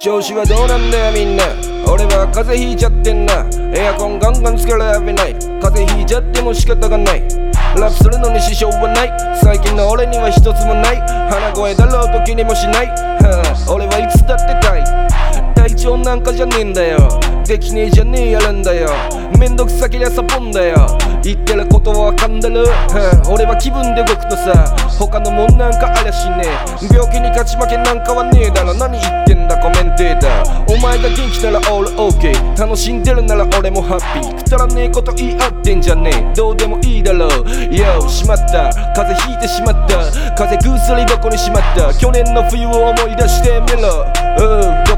調子はどうなんだよみんな。俺は風邪ひいちゃってんな。エアコンガンガンつけられない。風邪ひいちゃっても仕方がない。ラップするのに支障はない。最近の俺には一つもない。鼻声だろうと気にもしない、はあ、俺はいつだってたい。体調なんかじゃねえんだよ。できねえじゃねえやるんだよ。めんどくさけりゃサボんだよ。言ってることは噛んでる、はあ、俺は気分で動くとさ他のもんなんかありゃしね。え病気に勝ち負けなんかはねえだろ。何言ってんだコメンデータ。お前が元気ならオールオーケー楽しんでるなら俺もハッピーくだらねえこと言い合ってんじゃねえ。どうでもいいだろう。Yo しまった。風邪ひいてしまった。風邪薬箱にしまった。去年の冬を思い出してみろ。うん。